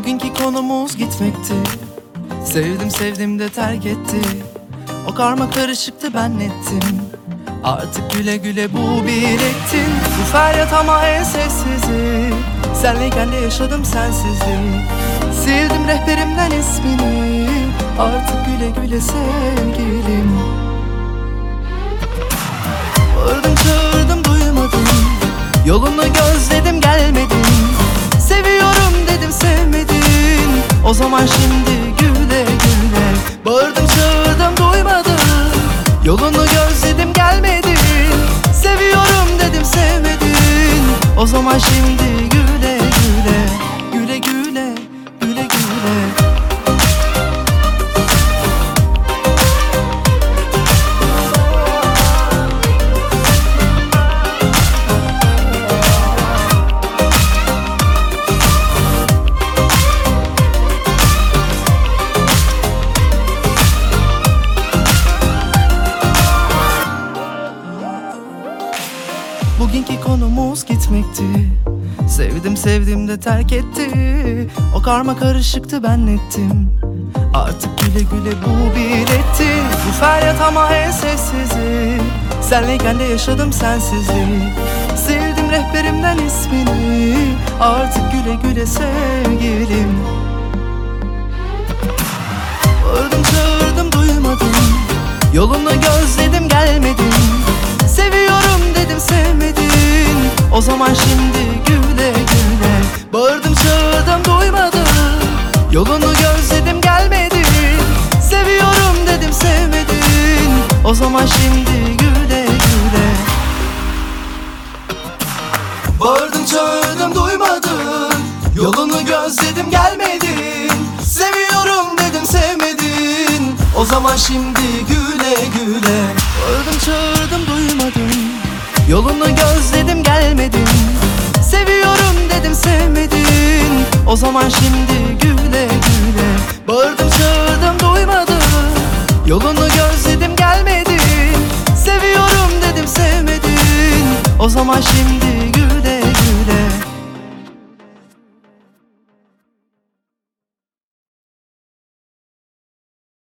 Bugünkü konumuz gitmekti. Sevdim sevdim de terk etti. O karma karışıktı ben nettim Artık güle güle bu bir ettin Bu feryat ama en sessizi. Senleyken de yaşadım sensizliği Sildim rehberimden ismini. Artık güle güle sevgilim. Bağırdım çağırdım duymadın Yolunu gözledim gelmedin Dedim sevmedin. O zaman şimdi güle güle. Bağırdım çağırdım duymadın. Yolunu gözledim gelmedin. Seviyorum dedim sevmedin. O zaman şimdi Bugünkü konumuz gitmekti. Sevdim sevdim de terk etti. O karma karışıktı ben nettim Artık güle güle bu bir etti. Bu feryat ama en sessizi Senleyken de yaşadım sensizliği Sildim rehberimden ismini. Artık güle güle sevgilim. Bağırdım çağırdım duymadın Yolunu gözledim gelmedin sevmedin. O zaman şimdi güle güle. Bağırdım çağırdım duymadın Yolunu gözledim gelmedin Seviyorum dedim sevmedin. O zaman şimdi güle güle. Bağırdım çağırdım duymadın Yolunu gözledim gelmedin Seviyorum dedim sevmedin. O zaman şimdi güle güle. Bağırdım çağırdım duymadın Yolunu gözledim gelmedin. Seviyorum dedim sevmedin. O zaman şimdi güle güle. Bağırdım çağırdım duymadın. Yolunu gözledim gelmedin. Seviyorum dedim sevmedin. O zaman şimdi